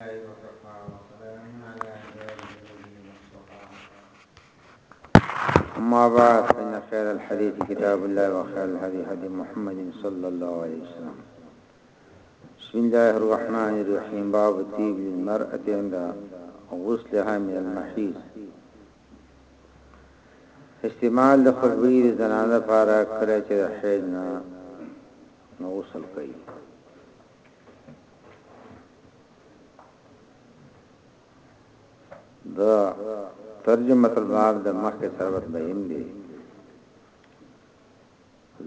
الله وکفا وسلام علی عباده الذین اصطفا اما بعد فإن خير الحديث كتاب الله وخير الهدي هدي محمد صلى الله عليه وسلم بسم الله الرحمن الرحيم باب طيب للمرأة عند غسلها من المحيض استعمال د خوشبوئی د زنانه لپاره کړی چې د حیض نه غسل کوي دا ترجمه الباب د مخکې سربت بهیم دی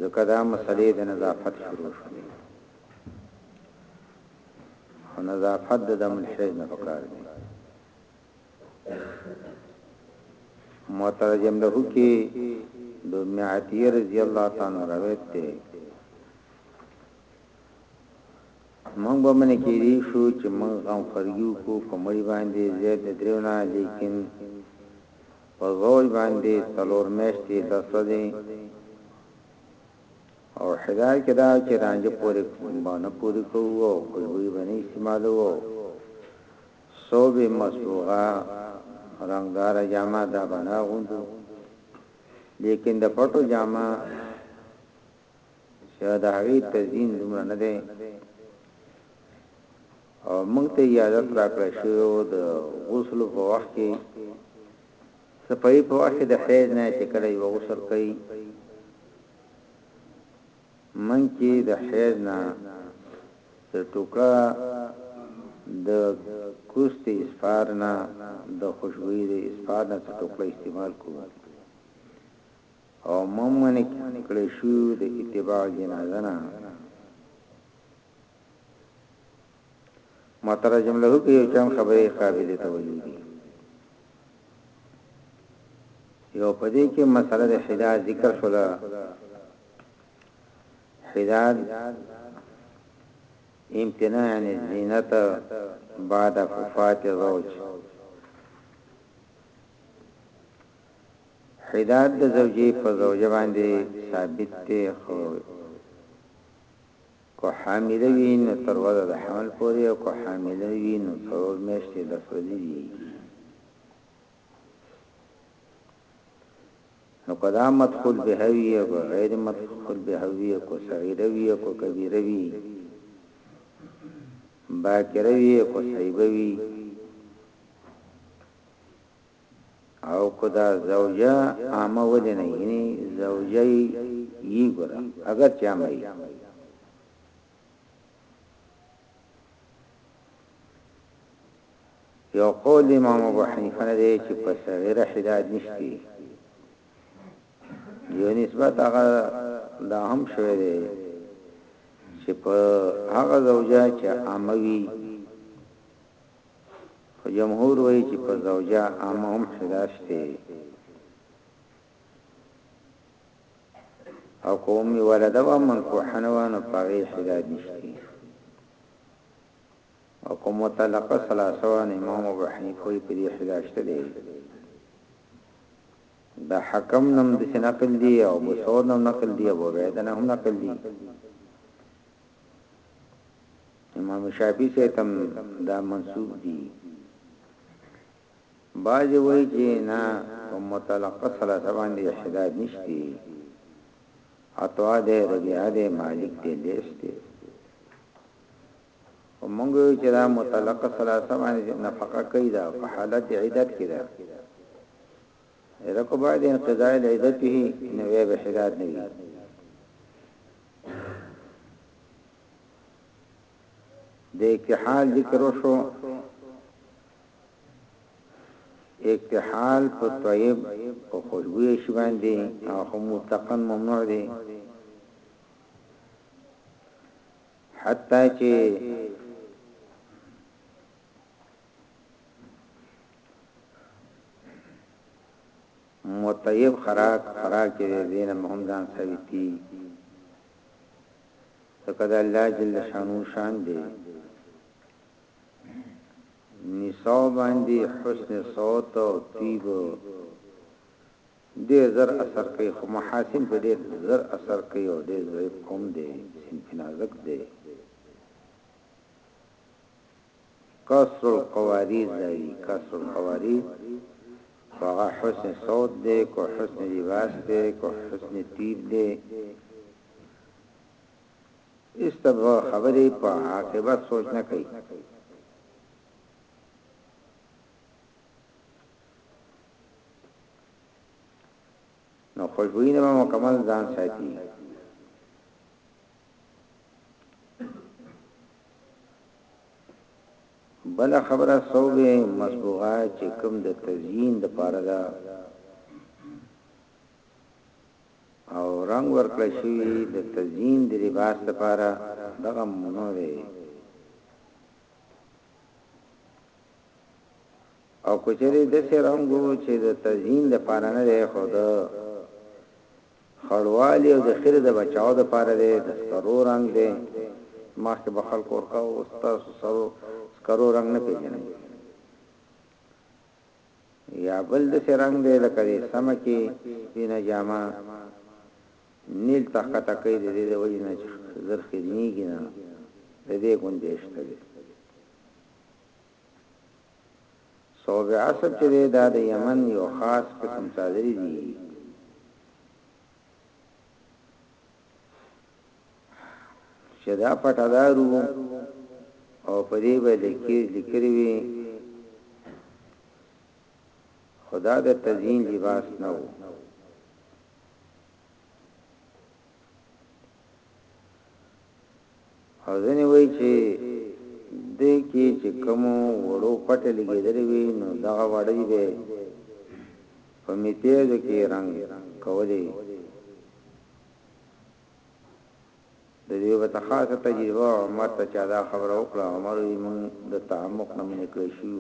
ځکه دا مسلې د نظافت شروع شوې او نظافت د دم الحیض نه پکار دی مترجم له کې د معتیر رضی الله تعالی روایت دی مونږ به منې کېدی شو چې مونږ غم خورګي وکړو په مړي باندې زيات د دريو نه ليکن په زوج باندې څلور مياشتې لس ورځې او حدار کې دا چې رانجه پورې باندې پورې کوو او خوشبوئی باندې استعمالو او صوب مصبوغه رنگدار جامه دا بنا غوندو لیکن د پټو جامه چې د هغې تزیین دومره نه دی او موږ ته اجازه راکړه شو د غسل په وخت کې صفای په وخت د حیض نه چې کله یو غسل کوي من کې د حیض نه د ټوکړه د کوست اسفار نه د خوشبوئی د اسفار نه ټوکړه استعمال کوو او ممنع کړی شوی وو د اتباع جنازه نه مترجم له کې یو چند خبرې قابل توجه دي یو پدې کې مسله د حدا ذکر شولا حدا امتناع عن الزینت بعد وفات زوج حداد د زوجې په زوجه باندې ثابت دی خو که حامله وي نو تر وضع د حمل پورې او که حامله وي نو څلور میاشتې د سوځي دي نو کدا مدخول به وی او غیر مدخول به وی او کو صغیره وی او کو کبیره وی باکره وی او کو صیبه وی او که دا زوجه عامه ولې نه یعنی زوجه یی ګوره اګر چې عامه یی. یو قول دی امام ابو حنیفه نه دی چې په صغیره حداد نشتی یو نسبت هغه دا هم شوی دی چې په هغه زوجه چې عاموي خو جمهور وایي چې په زوجه عامه هم حدا شته او کوم ولده و منکوحه نه وانه پاغي حدا نشته او کوم مطلقه ثلاثه وانه امام ابو حنیفه وایي په دې حدا شته دی دا حکم نم د نقل دی او بصور نم نقل دی او عبیدنه هم نقل دی امام شافعي سره تم دا منسوب دي باج وای چې نه کوم مطلق سره سبان دي احداد نشتی اتوا دې ربيعه دې مالک دې لیسته ومنګ چې دا مطلق سره سبان دي نفقه کوي دا په حالت عیدت کې ده اذا کو بعد انقضاء العیدت به نوې به احداد نه د اکتحال ذکر وشو اکتحال په طيب او خوشبوي شي باندې هغه مطلقاً ممنوع دي حتی چې مطيب خراق خراق چې دینه مهم ځان ثابتي ځکه د الله جل شانه شان دی نساء باندې حسن صوت او طيب ډېر زر اثر کوي خو محاسن په ډېر زر اثر کوي او ډېر ضعیف هم دی سین په نازک دی کسر القواری زاوی کسر القواری کو هغه حسن صوت دی کو حسن لباس دی کو حسن طیب دی استب خبری په عاقبت سوچ نه کوي نو خوشبوئی نه مکمل ځان ساتي بله خبره صوب مصبوغه چې کوم د تزیین د پاره ده او رنگ ورکړی شوی د تزیین د لباس لپاره دغه مونږ دی او کچری د سرنګو چې د تزیین د پاره نه دی خو د خړوالی او د خیرې د بچاو د پاره دی د سکرو رنګ دی مخکې به خلکو ورکاو اوس تاسو سرو سکرو رنګ نه پیژنئ یا بل د سه رنگ دی لکه د سمه کې سپینه جامه نیل تخت کوي د دې د وجې نه زرخیږي نه د دې ګنجشت دی ثوب عصب چې دی دا د یمن یو خاص قسم څادري دي چې دا پټه دارو او په دې به لیکي لیکري وي خدا د تزین لباس نه وو او ځینې وایي چې دې کې چې کوم وړو پټه لګېدلې وي نو دغه وړۍ به په میتیزو کې رنګ کولې د دې وته خاصه تجربه عمر ته چا دا خبره وکړه عمر یې مونږ د تعمق نه منې کړی شو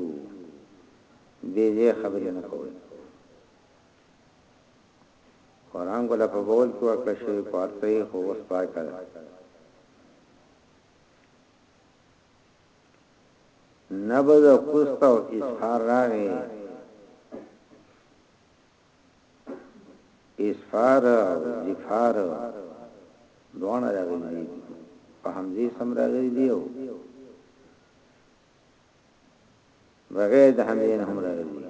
به دې خبرې نه کوي وړانګو له په بول کې ورکړه شوې پارچه یې خو اوس پاکه ده نبض او قسط او اسحار راغې اسفار او زفار دوانه راغې دي په همزې سم راغې دي او بغیر د همزې نه هم راغې دي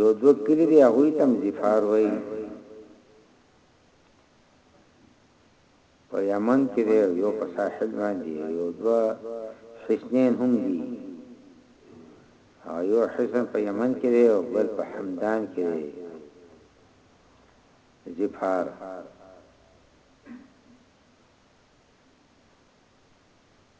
یو دوه کلی دی هغوی تم زفار وای په یمن کې دی یو په ساحل باندې یو دوه حسنین هم دی یو حسن په یمن کې دی او بل په حمدان کې دی زفار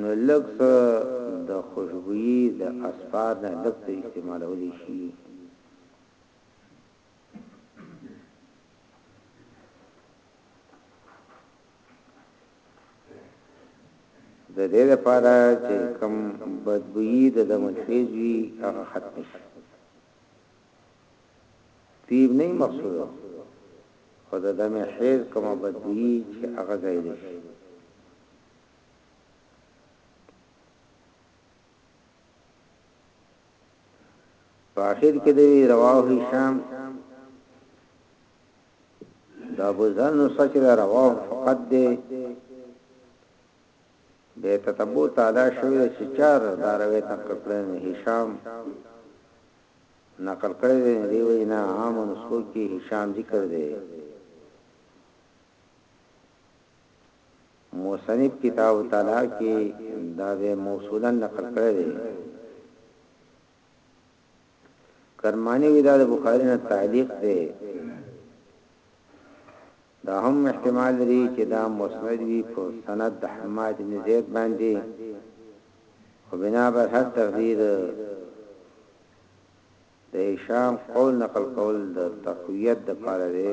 نو لږ څه د خوشبويي د اسفار نه لږ څه استعمالولی شي. د دې لپاره چې کوم بدبويي د دملخېز وي هغه ختمه شي. طيب نه مقصود خو د دملخېز کومه بدبويي چې هغه ځای شي. په اخر کې دی رواه هشام دا ابو ذر نو سچ دا رواه فقط دی به تتبو تعالی شوی چې چار دا روي تنقل کړی هشام نقل کړی دی دی وینا عام نسخو کې هشام ذکر دی مصنف کتاب الطلاق کې دا ځای موصولا نقل کړی دی کرمانی وی دا د بخاری نه تعلیق دی دا هم احتمال لري چې دا مسند وی په سند د حماد بن زید باندې او بنا بر هر تقدیر د هشام قول نقل قول د تقویت د پاره دی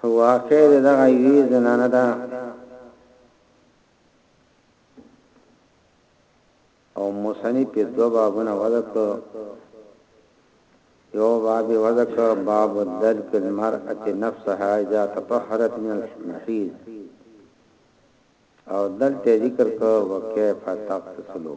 خو واقع د دغه یوې زنانه ده او مصنف یې دوه بابونه وضع کړو یو باب یې وضع کړ باب الدل فی المرأة نفسها اذا تطهرت من المحیض او دلته ذکر کړ وکيف تغتسلو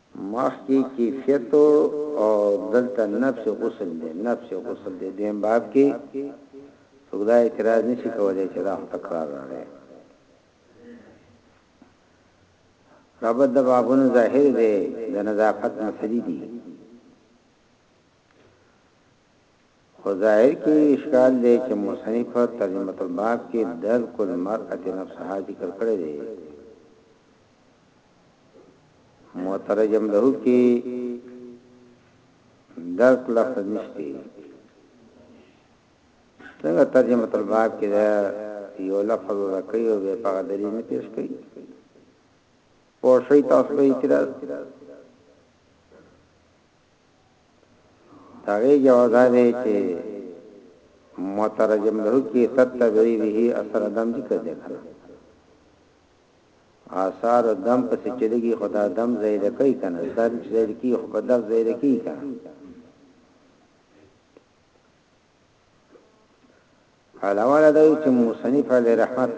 مخکې کیفیت او دلته نفس غسل دی نفس غسل دی دویم باب کې څوک دا اعتراض نشي کولای چې دا تکرار راغی ربط د بابونو ظاهر دی د نظافت مسلې دي خو ظاهر کې اشکال دی چې مصنف په ترجمة الباب کې درک المرأة نفسها ذکر کړی دی، مترجم له کې درک لفظ نشته، څنګه ترجمة الباب کې دا یو لفظ ورکړي او به په دلیل نه پیش کړي پوه شئ تاسو به اعتراض د هغې جواز دا دی چې مترجم له کې تتبعی به اثر دم ذکر دی کنه آثار دم په څه چلیږي خدا دم زید کوي کنه دم زید کی خو په دم زید کی کنه علاوه لدی چې مصنف علی رحمت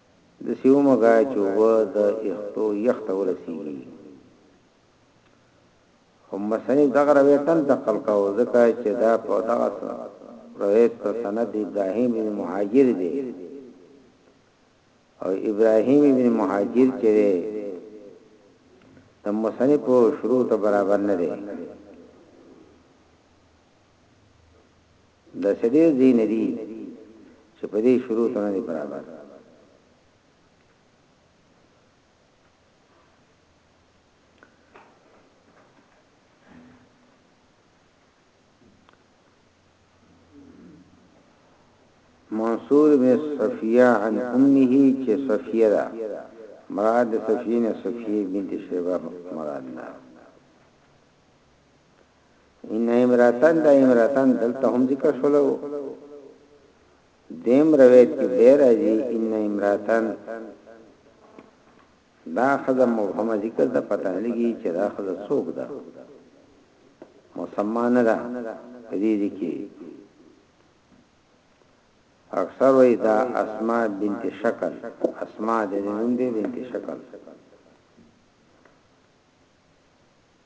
دسی ومه ګه چې اوبه د اختو یخ ته ورسیږی خو مصنف دغه روایت نه نقل کاوه ځکه چې دا په دغه روایت په سند ابراهیم بن مهاجر دی او ابراهیم ابن مهاجر چې دی د مصنف په شروع ته برابر نه دی دا سه ډیر ځای نه دی چې په دې شروع ته نه برابر منصور بن صفیه عن امه چې صفیه ده مراد صفیه نه صفیه بنت شیبه مراد ده ان امراتن دا امراتن دلته هم ذکر شولو دیم روایت کې به راځي ان امراتن دا خزم مبهم ذکر د پته لګي چې دا خزم څوک ده مسما نه ده دې دي کې اکثر وې دا اسماء بنت شکل اسماء د نوم دې بنت شکل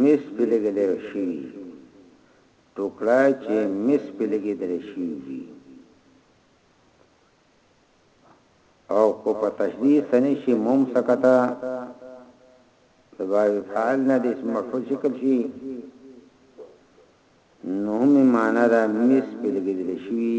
مس پې لګېدل شوي ټوکړه چې مس پې لګېدل شوي وي او کو په تشدید سنې شي موم سکتا د باب فعل نه د اسم مفعول شکل شي نو هم معنا دا مس پې لګېدل شوي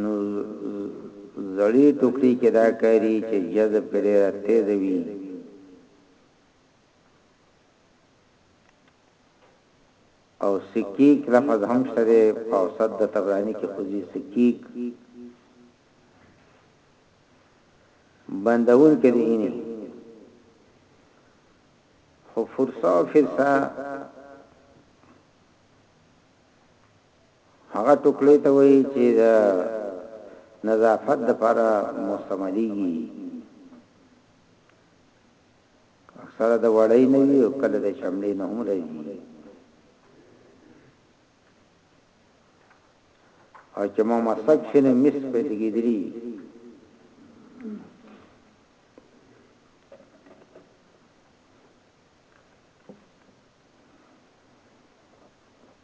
نو زړې ټوکري کې دا کاري چې جذب کې ډېره تېزه وي. او سکیک لفظ هم شته دی په اوسط د طبرانی کې خوځي سکیک بندون کې دی نه خو فرصه او فرصه هغه ټوکلې ته وایي چې د نظافت لپاره مستعملېږي اکثره د وړۍ نه وي او کله د چمړې نه هم راځي او چې ما مسک شنه مس په لګېدلی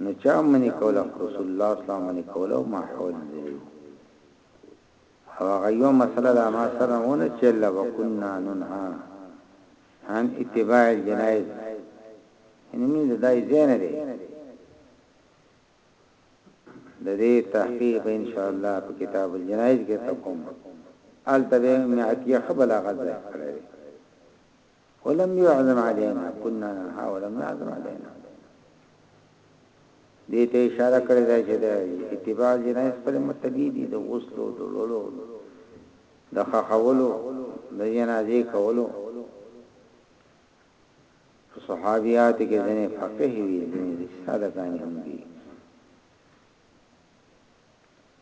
نو چا هم منی کوله خو رسول الله صلی الله منی کوله او ماحول ذری وو او هغه یو مسله دا ما سره ونه چې الله وکنا ننها ان اتباع الجنائز ان موږ د دای زین دی د دې تحقیق ان شاء الله په کتاب الجنائز کې تکوم ال تبع معتیه خبل غزل کړی ولم يعظم علينا كنا ننهى ولم يعظم علينا دې ته اشاره کړې ده چې د اتباع جنایت پر متبی دي د غسل او د لولو د خخولو د جنازې کولو صحابيات کې ځنه فقيه وي ځنه ساده کاني هم دي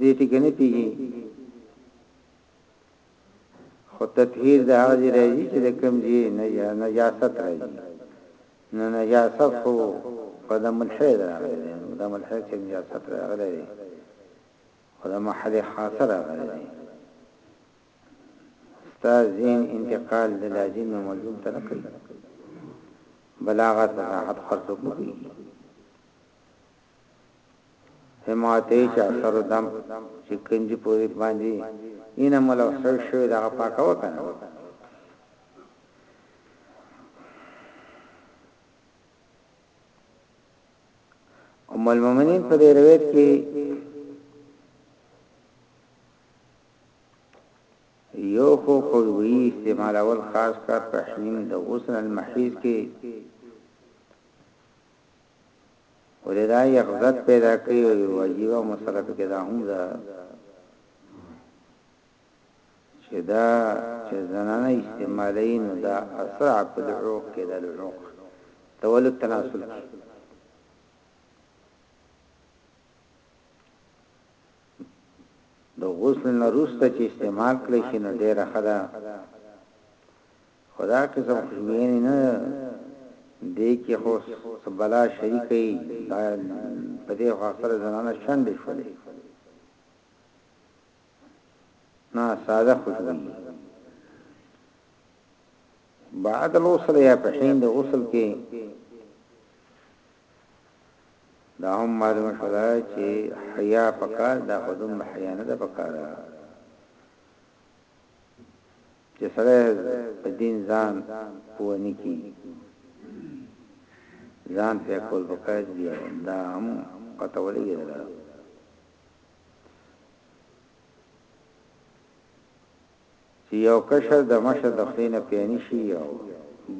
دې ته کنه پیږي خو تطهیر د هغه ځای راځي چې د کم ځای نجاست راځي نو نجاست خو په د ملحد راغلی دی د ملحد چې نجاست راغلی دی خو د محل خاصه راغلی دی ستا ذهن انتقال د لازم نه ملزوم ته نه کوي. بلاغت فصاحت هر څوک نه کوي. حماته چا سر دم چې کنجي پوری باندې اینه ملو سر شوی دغه پاکه وکنه. ام المؤمنین په دې روایت کې يو خو خوشبويي استعمالول خاص کر په حميم د غسل المحيض کې ولې دا يقظت پیدا کوي او یو عجیبه مسله پکې دا هم ده چې دا چې زنانه استعمالي نو دا اسرع په لعوق کې د لعوق تولد تناسل کې د غسل نه وروسته چې استعمال کړی شي نو ډېره ښه ده خو دا قسم خوشبوينې نه دې کې خو بلا شریکه یي دا په دې خو اکثره زنانه شنډې شولې نه ساده خوشبويي بعد الغسل یا په حین د غسل کې دا هم معلومه شوله چی حیا پکار ده خو دومره حیا نه ده پکار چی سړی په دین ځان پوه نه کی ځان په کول پکار دی دا هم پته ولګی دا چې یو قشر د مشر د خولې نه پرې نه شي او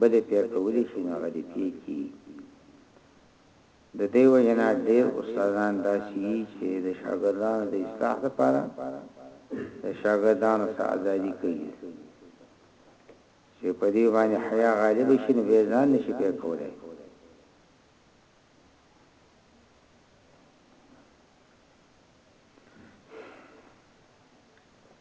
بل یې پرې کولی شي، نو هغه دې پرې کړي. د دې وجې نه ډېر استادان داسې وي چې د شاګردانو د اصلاح لپاره د شاګردانو څخه ازادي کوي، چې په دوی باندې حیا غالبه شي، نو بیا یې ځان نه شي پرې کولی.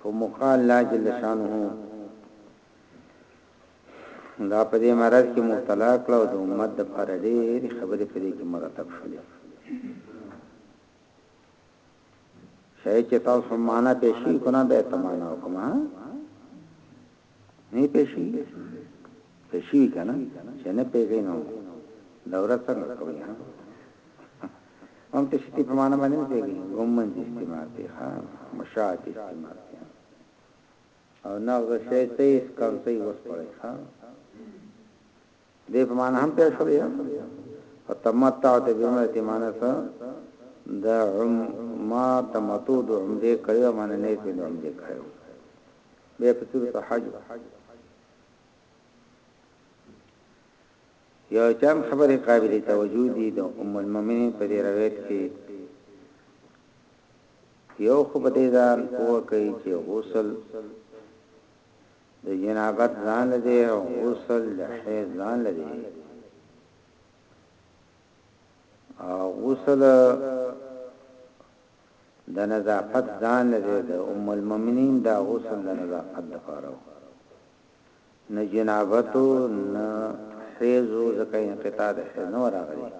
په موقع الله جل شانه دا په دې مرض کې مبتلا کړ او د امت د پر ډېر خبرې په دې کې مرتب شولې شای چې تاسو معنا پېښې کو نه به تمانا وکما نه پېښي پېښي کنه چې نه پېږي نو دا ورځ څنګه کوي ها هم ته شتي په معنا باندې نه پېږي ګومن دي استعمال دي ها مشاعت استعمال دي او نغز شي ته اس کم ته وس پړې ها دې په معنا هم پېښ شوی او تمتع ته به مرتي معنا څه د عم ما تمتو د عمره کړي او معنا نه په عمره کړي به په صورت حج یو چم خبره قابل توجه دي د ام المؤمنین په دې روایت کې یو خو په دې ځان کوه کوي چې غسل د جنابت ځان له دی او غسل د حیض ځان له دی او غسل د نظافت ځان له دی د ام المؤمنین دا غسل د نظافت د فارو نه جنابت نه حیض او زکه انقطاع د حیض نه راغلی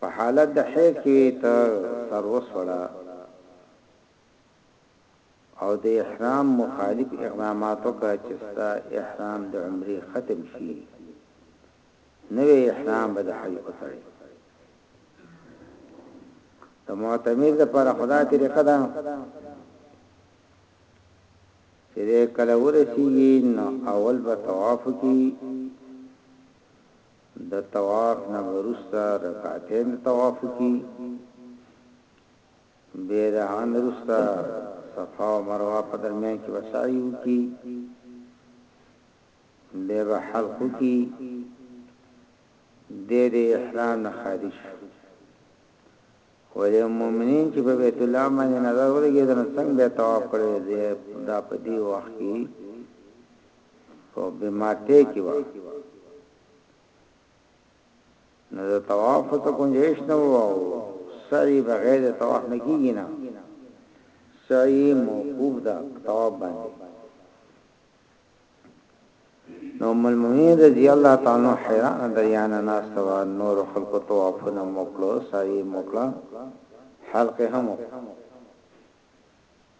په حالت د حیض کې ته سر وسوړه او د احرام مخالف اقدامات وکړه چې ستا احرام د عمرې ختم شي نوی احرام به د حج وتړي د معتمر لپاره خدا طریقه ده چې د کله ورسیږي نو اول به طواف کی د طواف نه ورسره رکعتین طواف کی بیا د هغه نه وروسته صفا او مروه په درمیان کې به سعی وکړي، بیا به حلق وکړي، دی د احرام نه خارج شو. ولې مؤمنین چې په بیت الله باندې نظر ولګېد نو څنګه به طواف کړي دی دا په دې وخت کې په بیمارته کې و نو د طواف ته گنجائش نه وو او سعی بغیر د طواف نه کیږي نه سعی موقوف ده طواف باندې نو ام المؤمنین رضی الله تعالی عنها حیران دریان ناس توا نور خلق طواف نه موکلو سعی موکلا حلقه هم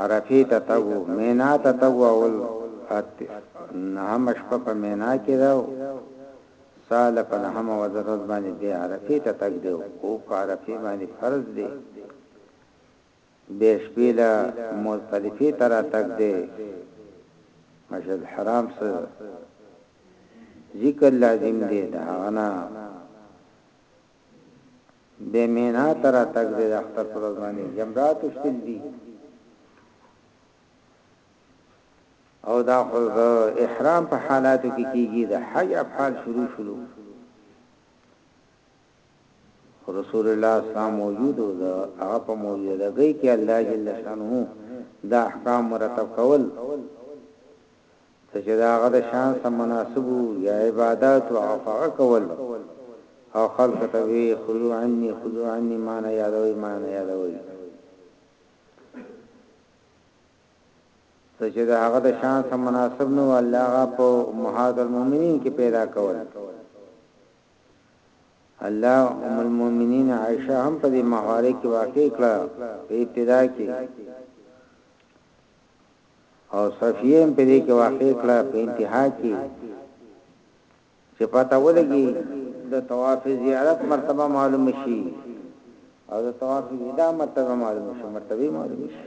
عرفې ته تګ وو، مینا ته تګ وو، اول اته نهمه شپه په مینا کې ده او ساله په نهمه ورځ باندې بې عرفې ته تګ دی او خوب په عرفې باندې فرض دی، بې شپې له مزدلفې ته راتګ دی، مسجدالحرام څه ذکر لازم دی، د هغه نه. د مینا ته راتګ د اختر پر ورځ باندې جمرات وشتل دي او دا خو د احرام په حالاتو کې کیږي د حج افعال شروع شلو رسول الله اسلام موجود او دا هغه په موجودګۍ کې الله جل شانه دا احکام مرتب کول څه چې د هغه د شان سره مناسب وو یا عبادات وو هغه په هغه کول او خلکو ته به یې خذو عنی خذو عنی ما نه یادوئ ما نه یادوئ څه چې د هغه د شان سره مناسب نه وو الله هغه په امهات المؤمنین کې پیدا کول الله ام المؤمنین عائشه هم په دې محواره کې واقع کړه په ابتدا کې او صفيه هم په دې کې واقع کړه په انتها کې چې پته ولګي د طواف زیارت مرتبه معلوم شي او د طواف ودا مرتبه معلوم شي مرتبه معلوم شي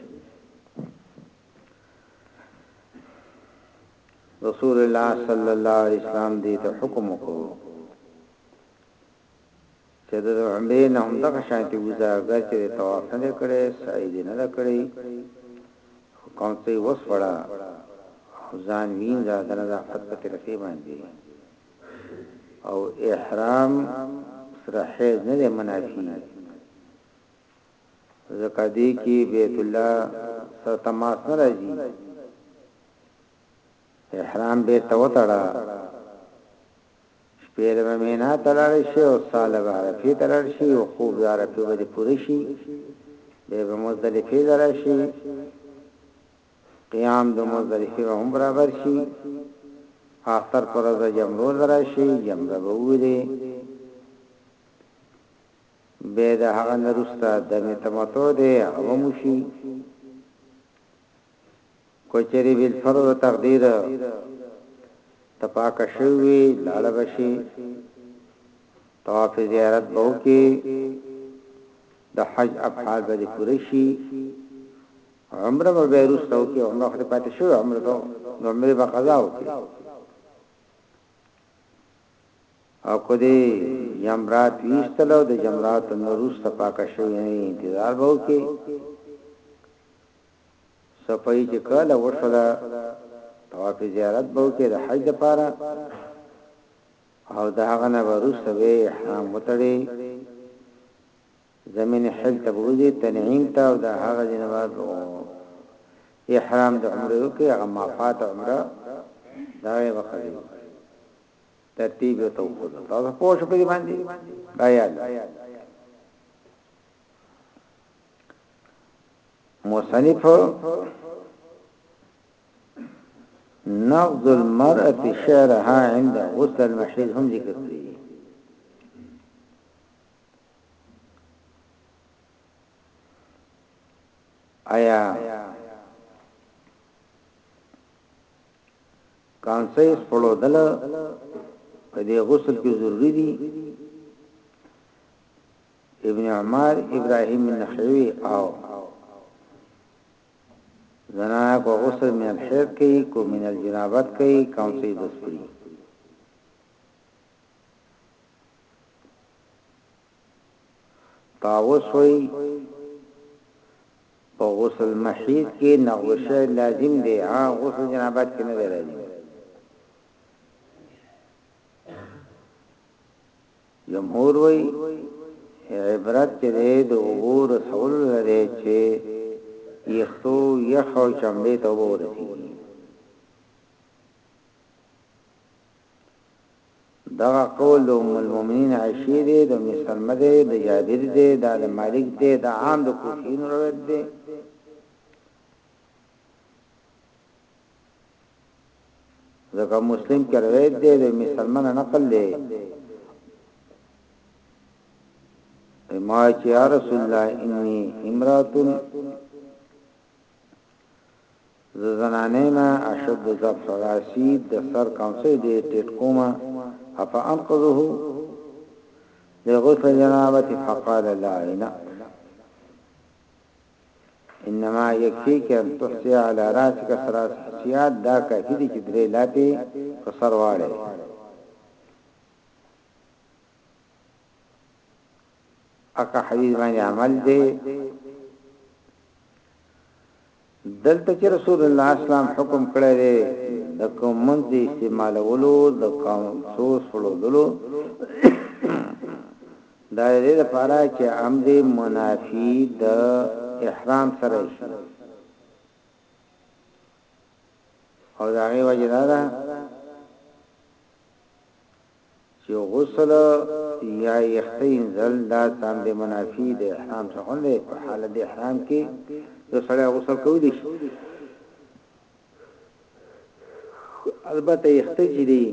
رسول الله صلی الله علیه وسلم دې ته حکم وکړو که د عمرې نه هم دغه شانتې ووځه اګر چې دې طواف نه دی کړی سعی دې نه ده کړی خو کوم څه یې وسپړه او ځان وینځه د نظافت په طریقې باندې او احرام سره حیض نه دی منافي ځکه دې کې بیت الله سره تماس نه راځي احرام بیرته وتړه شپې له به مینا ته لاړ شي او ساله به عرفې ته لاړ شي او خوب د عرفې به دې پوره شي بیا به مزدلفې ته لاړ شي قیام د مزدلفې به هم برابر شي اختر پر ورځ جمرو ته لاړ شي جمره به وویلې به د هغه نرسته د متمتو دی هغه مشي که چېرې بالفرض او تقدیر ته پاک شوی وي لاړه بشي طواف زیارت به وکي د حج افعال به پوره شي عمره به بیرسته وکي عمره خو پاتې شو عمره ته نو عمره به قضا وکي او کدی جمرات ویستلو د جمرات نورسته پاک شوی نه انتظار به وکي صفايي چې کله وشوله طواف زیارت به وکړي د حج لپاره او د هغه نه وروسته به احرام وتړي زمين حج ته بوزي تنعیم ته او د هغه نه بعد احرام د عمره وکړي هغه مافات عمره دا یې وکړي ترتیب ته وکړه تاسو پوه شئ په دې باندې دا یاد مصنف نقض المرأة شعرها عند غسل المحيض هم ذکر کړی آیا کانسې خپلو دل په دې غسل کې ضروری دي ابن عمار ابراهيم النخعي او زنانا کو غسل من الحيض کی کو من الجنابت کی کم سی دسپری تاوس وی په غسل محیط کې نغوشه لازم دی ها غسل جنابت کې نه دی لازم جمهور وای عبرت چې دی د اوبو رسول لري چې یختو یخ او چمړې ته اوبه ورسیږي دا قول ام المؤمنین عائشہ دی د مسلمه دی د جابر دی د مالک دی د عام د کوفین روایت دی ځکه مسلم کې روایت دی د مسلمان نقل دی ما چې یا رسول الله انی امراتن زنانه ما اشد ضعف راسی د سر کانسه دې ټټ کوما افا انقذه لغسل جنابت فقال لا اله انما يکفيک ان تحصي علي راسک ثلاث حصيات دا کافي دي چې درې لاپې په سر واړې اکا حدیث باندې عمل دی دلته چې رسول الله اسلام حکم کړی دی د کوم منځ استعمالولو د کوم څو سړولو دا د دې لپاره چې عمد منافي د احرام سره شي او دا غي وجه دا ده چې غسل یا یختین زل دا سم د منافی د احرام څخه نه په حال د احرام کې یو سړی غسل کولی شي البته یختج دی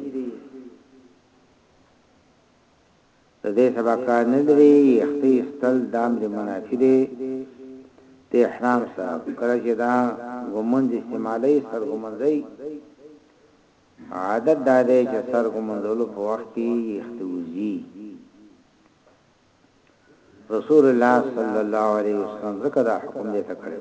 د دې سبا کار نه لري یخته ایستل دا امر منافي دی د احرام سره کله چې دا ګمنځ استعمالي سر ګمنځي عادت دا دی چې سر ګمنځولو په وخت کې یخته وزي رسول الله صلی الله علیه وسلم زکه دا حکم دې ته کړو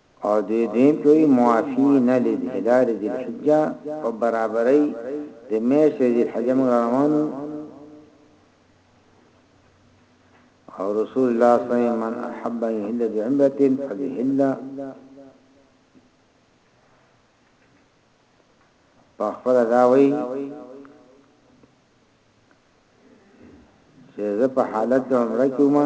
او دوی دین کوي معافی نه لید هلال ذی الحجه په برابرۍ د میش ذی الحجه موږ روانو او رسول الله صلی الله علیه وسلم من احب ان یحل بعمره فليحل په خپل دا وی چې زه په حالت عمره کې ما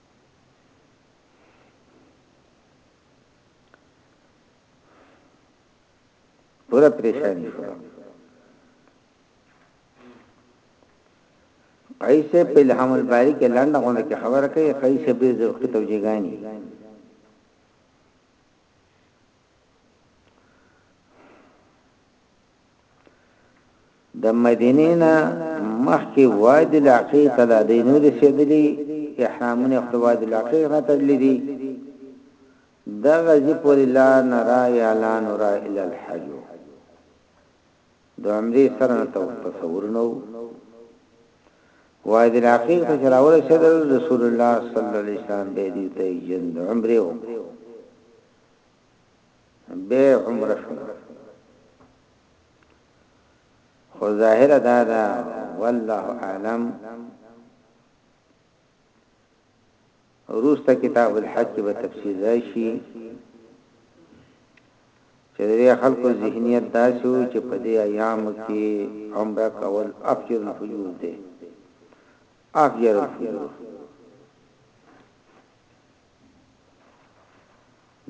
پورا پریشانی شو قیسه په الهام الباری کې لاندې غونډه کې خبره کوي قیسه به زه وخت توجیهګانی د مدینې نه مخکې وادي العقیق ته لا دی نو رسېدلی احرامونه خپل وادي العقیق نه تړلي دي دا غزي پورې لا نرا یا لا نرا الا الحج د عمرې سره نه تصور نه وادي العقیق ته چراول شدل رسول الله صلی الله علیه وسلم به دې ته جند عمره به عمره شو خو ظاهر دا دا والله اعلم روسته کتاب الحج به تفصیل راشي چې د خلکو ذهنیت داسو چې په دې ایام کې عمره کول افجر الفجور دی افجر الفجور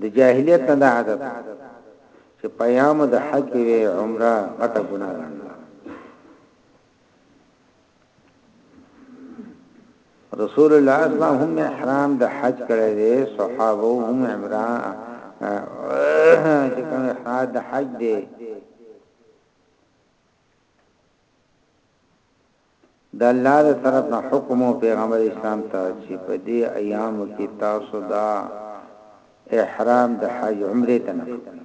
د جاهلیت نه دا عادت چې پیام د حج و عمره غټه ګناه ده رسول الله اسلام هم احرام د حج کړی دی صحابه هم عمره چې کوم احرام د حج دی د الله د طرف نه حکم وو پيغمبر اسلام ته چي په دې ايامو کي تاسو دا احرام د حج عمرې ته نه کوئ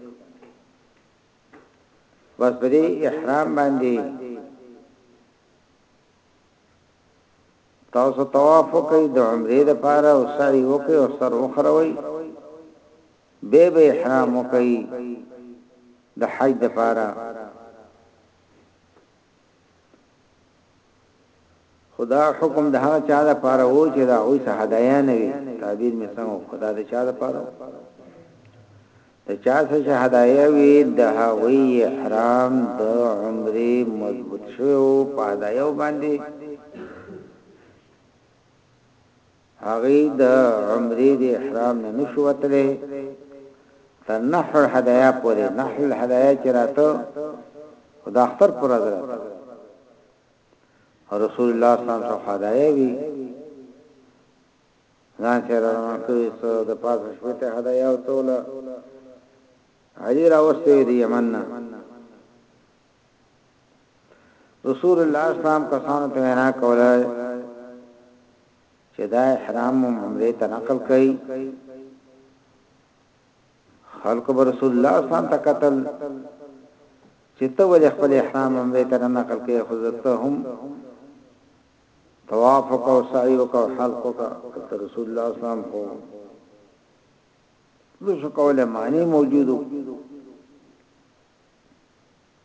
بس په دې احرام باندې تاسو طواف کوي د عمرې د پاره او سعي وکي او سر وخروي به به احرام کوي د حج د پاره خو دا حکم د هغه چا لپاره وو چې دا هغوی څه هدایا نه وي تعبیر مې څنګه وکړو دا د چا لپاره د چا څه چې هدایا وي د هغوی احرام د عمرې مضبوط شوی او په هدایو باندې هغوی د عمرې د احرام نه نه شو وتلی تر نحر الهدایا پورې، نحر الهدایا چې راته او د اختر پر ورځ راته رسول الله صلی الله علیه وسلم هدایا وی ځان سره روان کړی سو د پاسه شپې ته هدایا او توله علي راوستي دی یمن نه رسول الله اسلام کسانو ته وینا کوله چې دا احرام هم عمره ته نقل کړي خلق بر رسول الله اسلام ته قتل چې ته ولې خپل احرام عمره ته نقل کړي حضرت هم طواف او سعی او حلق او رسول الله اسلام هو لږه کوله معنی موجودو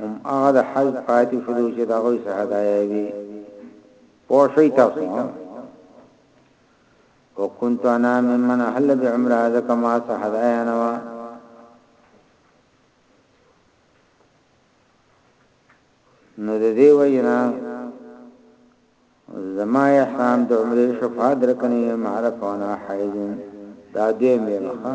هم هغه د حج پاتې شول چې دا غوي سره هدايه وي پوه شئ تاسو وكنت انا ممن احل بعمره ذکه ما سره هدايه نه وا نو د دې وینا زما احرام د عمره شفاعت درکنه معرف وانا حیزن دا دې مې مخه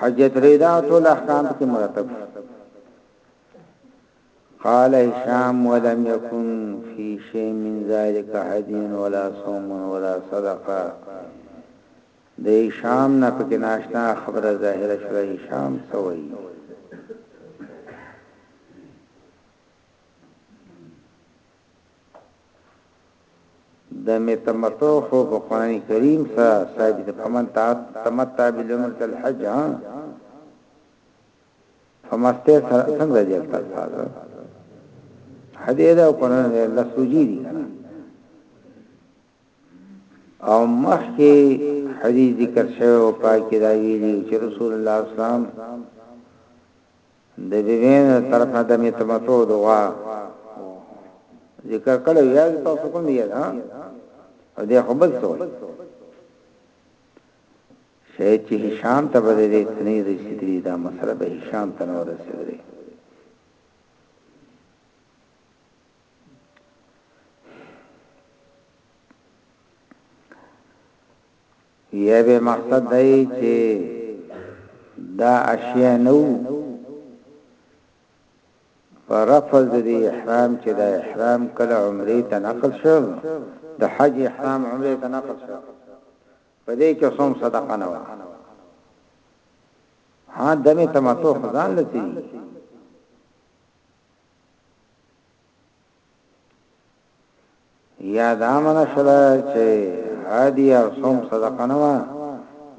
حجت ریدا ټول احکام کې مرتب قال هشام ولم يكن في شيء من ذلك هدي ولا صوم ولا صدقه د هشام نه پکې ناشنا خبره ظاهره شوه هشام سوي د متمتع خو په قران کریم سره ثابت فمن تمتع بالعمر الحج ها فمسته سره څنګه دی تاسو حدیث او قران له لسوجی دي او مخکې حدیث ذکر شوی او پاکي دا ویلي چې رسول الله اسلام د بیمې له طرفه د متمتو دعا ذکر کړو یا تاسو کوم دی ها او د خپل څو شاید چې هشام ته بده دې تنې رسیدلی دا مسله به هشام ته نور رسیدلی یه به مقصد دا یی چی دا اشیاء نه وو په رفض د احرام چې دا احرام کله عمره ته نقل شو د حج احرام عمره ته نقل شو په دې کې څوم صدقه نه و ها دمه تمتو خزان لسی یا دا منه شوله چې هادي او صوم صدقه نه وه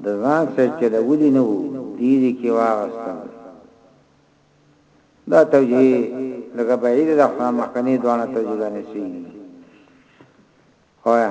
د ځان سره چې د ولي نه وو دې دې کې واغستل دا توجیه لکه بعید د خپل مخکنی دوانه توجیه باندې شي هویا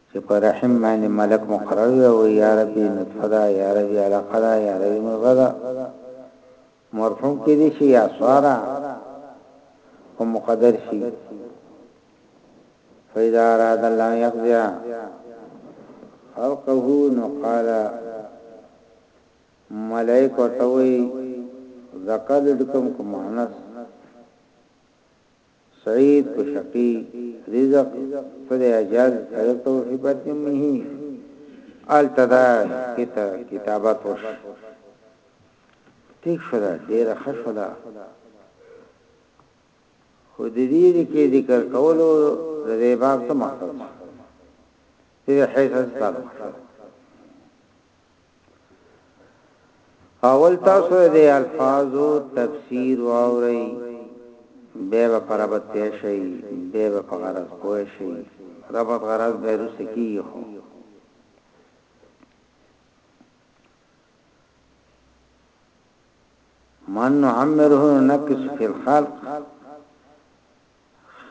چې په رحم باندې ملک مقرر وي او یا ربي نطفه ده یا ربي علقه ده یا ربي مضغه ده مرفوم کې دي شي یا سوارا او مقدر شي فإذا أراد الله يقضي خلقه نو قال ملائک ورتوي ذکر دکم کو مؤنث سعید په شقی رزق ته د اعجاز سرکته و فی بطن امه هلته دا کته کتابت وش تیک شو دا ډیره ښه شو دا خو د دې کې ذکر کولو د دې باب څه مقصد دی حیث تعلق شو اول تاسو د الفاظو تفسیر واورئ به به پرابط پوه شئ به به په غرض پوه شئ ربط غرض به رسکی خو من نعمره نقص فی الخلق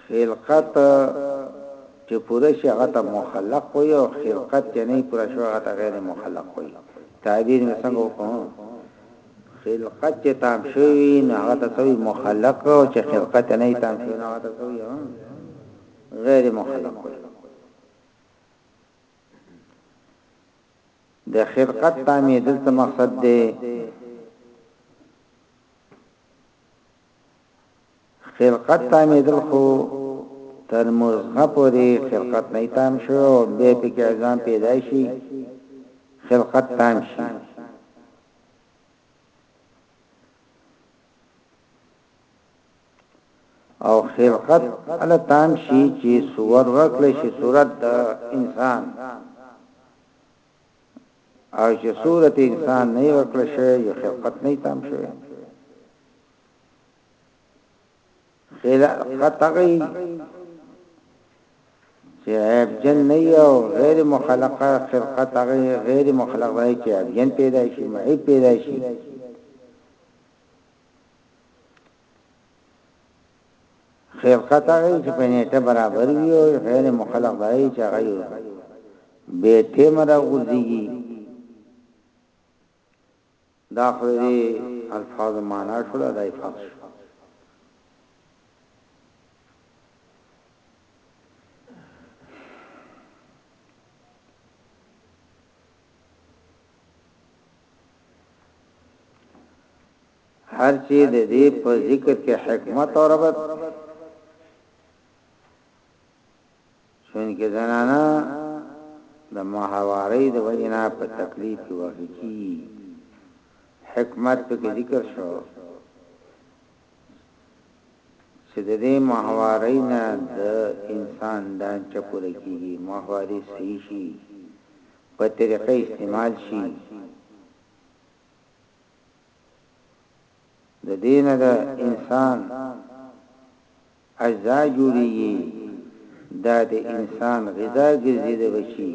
خلقت چه پوره شی هغه ته مخلق وایی او خلقت چه نهی پوره شوی هغه ته غیر مخلق وایی تعبیر می څنګه وکړو خلقت چه تام شوی وی نو هغه ته څوی مخلق او چه خلقت نهی تام شوی نو هغه ته څوی غیر مخلق وایی د خلقت تامیدل څه مقصد دی خلقت تامیدل خو تر مزغه پورې خلقت نه تام شو او بیا په کې عظام پیدا شي خلقت تام شي او خلقت ال تام شي چې صور ورکړي شي صورت د انسان او چې صورت انسان نه وکړ شي یو خلقت نه تام شي خلا خطغي چې عیب جن نه یو غیر مخلقه خلقت هغه غیر مخلق وای چې عیب جن پیدا شي معیب پیدا شي خلقت هغه چې په نیټه برابر وي او غیر مخلق دی چې هغه یو به ته مرا ورځيږي دا خو دې الفاظ معنا شول دا الفاظ هر چي د دې په ذکر کي حکمت او ربط چونکه زنانه د ماهوارۍ د وجنا په تکلیف کې واقع کی حکمت په ذکر شو چې د دې ماهوارۍ نه د انسان د چپور کیږي ماهواري صحیح شي په طریقې استعمال شي د دې نه د انسان اجزا جوړیږي دا د انسان غذا ګرځي د بچي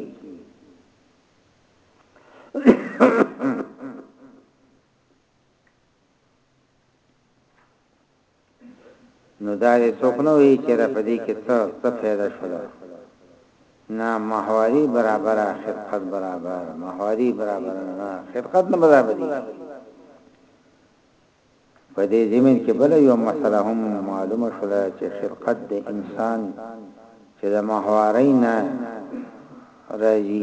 نو دا دې څوک نه وایي چې را په دې کې څه څه پیدا شول نه محوري برابر خلقت برابر محوري برابر نه خلقت نه برابر دي په دې زمين کې بل یو مسله هم معلومه شول چې خلقت د انسان چې د محوري نه راځي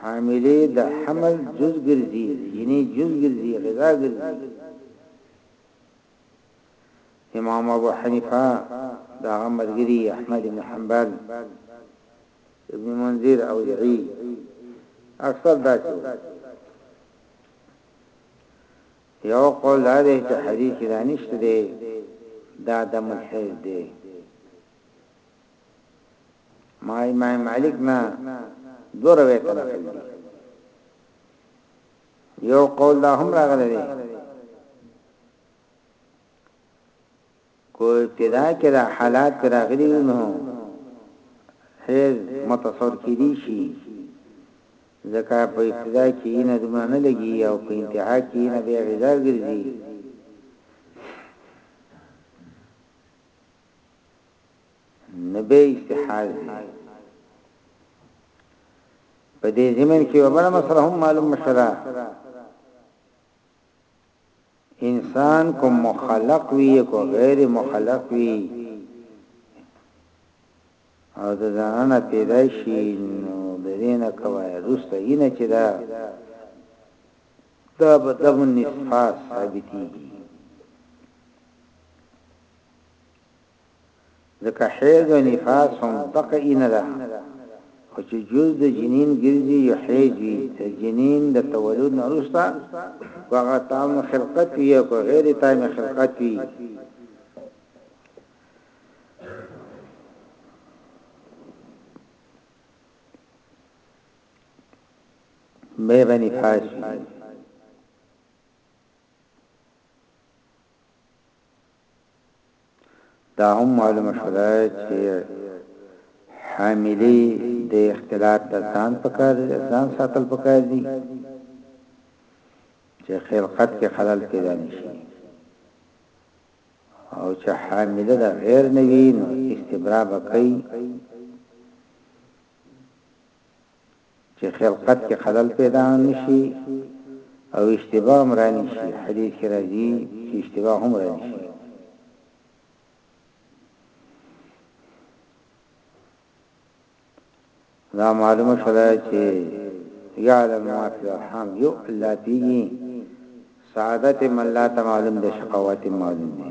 حاملې د حمل جز ګرځي یعنی جز ګرځي غذا ګرځي امام ابو حنیفه دا مرګری احمد بن حنبل ابن منذر او زعی اکثر دا چې یو قول دا دی چې حدیث دانشته دی دا د ملحد دی ما امام مالک نه دو روایت نقل دي یو قول دا هم راغلی دی کو ابتدا کې دا حالات پر راغلي نو حیز متصور کړي شي ځکه په ابتدا کې نه دمانه لګي او په انتها کې نه به غذا ګرځي نو به اجتهاد دی په دې زمين کې وبره مسله هم معلوم مشره انسان کوم مخلق وي کو غیر مخلق وي او د ځانانه پیدا شي نو د دینه کوي رسته ینه چې دا دا بدم نفاس ثابتي ځکه حیض او نفاس هم دقه اینه ده خو چې جز د جنین ګرځي یو حیض وي د جنین د تولد نه وروسته که هغه تام خلقت وي او که غیر تام خلقت وي به به نفاس وي دا هم معلومه شوه چې حاملې د اختلاط نه ځان پکار دي ځان ساتل پکار دي چې خلقت کې خلل پیدا نشي او چې حامله د غیر نوی نو استبرا بکئی چې خلقت کې خلل پيدا هم نشي او اشتباه هم رانشي حديث کې راځي چې اشتباه هم رانشي دا معلومه شوه چې یعلم ما فی الارحام یو الله پیږي سعادت من لا معلوم ده شقاوت معلوم ده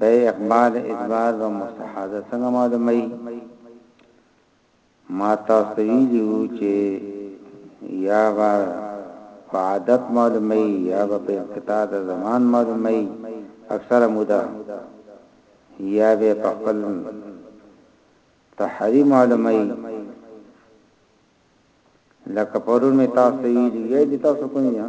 بيا يې اقبال ادبار به مستحاضه څنګه معلوموي؟ ما تاسو ته ويلي وو چې يا به په عادت معلوموي يا به په انقطاع د زمان معلوموي اکثره موده يا به په خپل تحري معلوموي لکه پرون مې تاسو ویلي یا دي تاسو کوم یا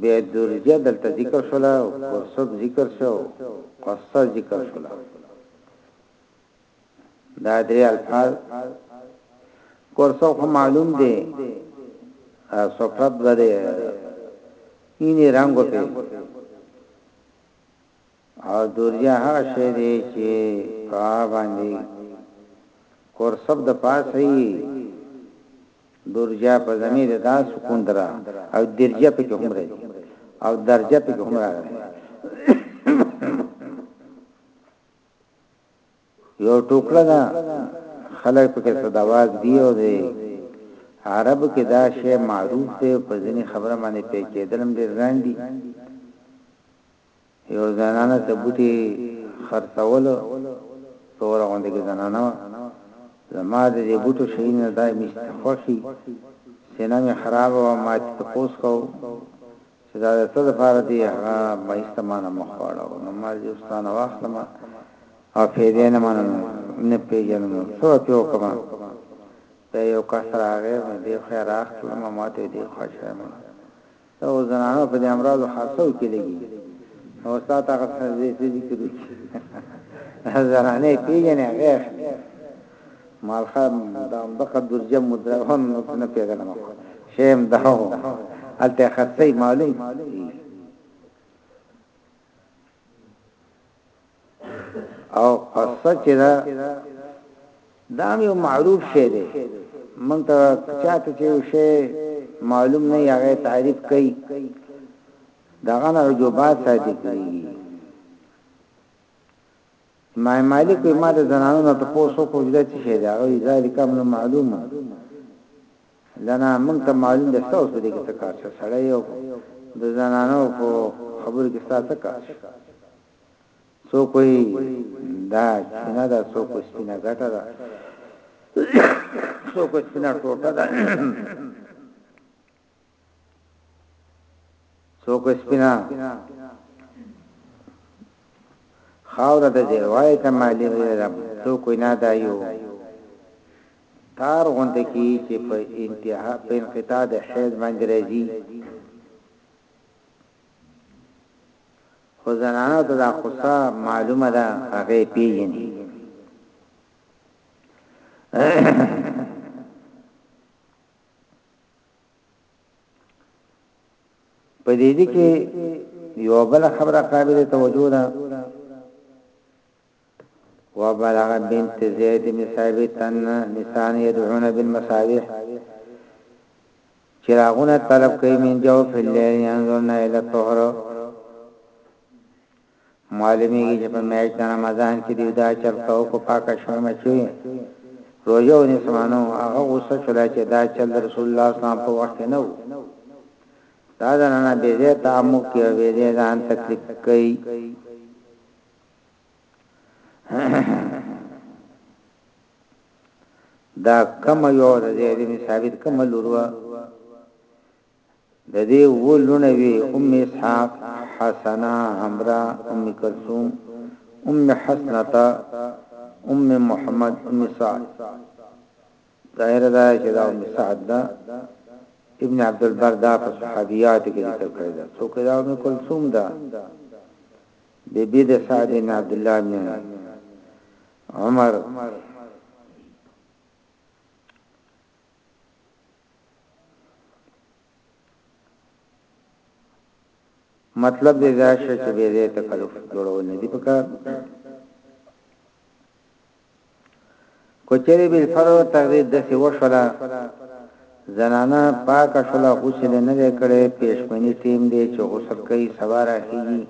بیا درجه دلته ذکر شوله فرصت ذکر شو قصه ذکر شوله دا درې الفاظ قصه خو معلوم دی سفرت بده اینی رنگو پی او دورجه هغه شی دی چی په هغه باندی کورسب د پاسه یی دورجه په ضمیر دا سکون درا او درجه په کوم راځي او درجه په کوم راځي یو ټوکړه دا خلک په کې صداواز دی او دی عرب کې دا شی معروف دی په ځینې خبره باندې پیچې دلم ډیر ګران دي یوه زنانه چې بوټي خرڅول، توره غوندې کې زنانه وه، زما د دې بوټو شیدي نه دای مست خوښي، سینه مې خرابه وه، ما ترې تپوس کاوه چې دا د څه لپاره دي؟ هغه مایسته مانه مخ واړاوه، نو ما دې اوس تانه واخلم او فیدې نه منم، نه پیژنم، نو څه به پرې وکړم؟ بیا یو کس راغی، مې دې خوا راخکلم، ما ته وې دې خوا شیمه، ته او زنانه په دې امراضو خاصو کې لګي او استاد هغه څه دې څه ذکر وکړي زنانه پیژنې هغه مالخه دا دغه درجه مدره هم نه پیدا نه شیم دا هو الته خاصي معلوم او قصه چې دا دا یو معروف شی دی مونږ ته چاته چې یو شی معلوم نه یغه تعریف کوي دا غن عجوبه ساتي کوي ما مالک ما د زنانو نه ته پوسو کو جدا چې شی دا غوي ذالک امر معلوم لنا مونږ ته معلوم ده تاسو په دې کې څه کار څه سړی یو د زنانو په خبرو کې څه کار څوک وایي دا چینه ده څوک وایي سپینه ګټه ده څوک وایي سپینه ټوټه ده څوک وایي سپینه خاوره د دې وایي ته مالی ده څوک وایي نه دا یو تار غونډه کی چې په انتها په انقطاع د حیض باندې راځي خو زنانو ته دا قصه معلومه ده هغه یې پیژني په دې دي کې یو بل خبره قابلیت توجه ده وبلغ بنت زيد بن ثابت ان نسان يدعون بالمصابيح چراغونه طلب کوي من جو في الليل ينظرن الى الطهر معلومیږي چې په میاشت د رمضان کې دی دا چل کو کو پاکه شوم چې روزه او نسمانو هغه غوسه شولا چې دا چل رسول الله صلی الله علیه وسلم په وخت نه وو دا نه به زه تعمق کې به زه ځان تکلیف کوي دا کم یو د زید بن ثابت کم لوروا د دې ولونه وی ام اسحاق حسنا حمرا ام کلثوم ام حسنتا ام محمد ام سعد ظاهر دا چې دا ام سعد دا ابن عبد البر دا په صحابيات کې ذکر کړی دا څوک دا ام کلثوم دا بي بي د سعد بن عبد الله بن عمر مطلب دې دا شې چې به دې تکلف جوړول نه دي پکار که چېرې بالفرض تغذیه داسې وشوله، زنانه پاکه شوله، غسل یې نه دی کړی، پېشمني ټیم دی چې غسل کوي، سبا راخېژي،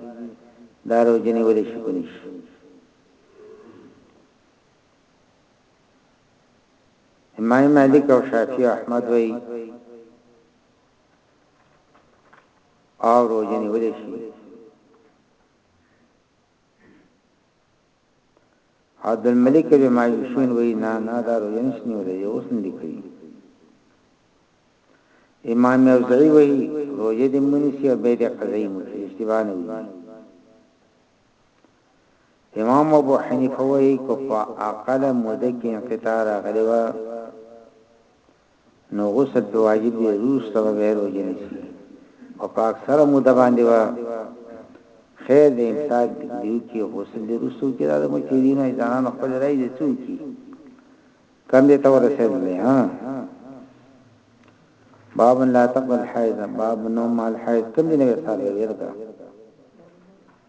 دا روژه نیولی شي که نه شي؟ امام مالک او شافعي او احمد وايي، او روژه نیولی شي. عبد الملک بن ماجشون وی نه نه دا روی نشنی ولی یو سن لیکلی امام اوزعی وی روی دی منسی او بید قضایی مکی اشتباه نوی امام ابو حنیفه وی کفا اقل مدکی انقطار اغلیوه نو غسل په واجب دی روسته به غیر وجه نسی او په اکثر موده باندې وا خیر دې امساک دیو کې غسل دې روسته کې دا مچرینو ځانانو خپل راي دي څو کې کم دې تور رسېدل ها باب لا تقبل حیض باب نو مال حیض کم دې نه وساله ورته